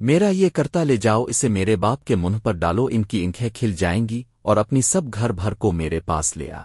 میرا یہ کرتا لے جاؤ، اسے میرے باپ کے منہ پر ڈالو، ان کی انکھیں کھل جائیں گی اور اپنی سب گھر بھر کو میرے پاس لے آ۔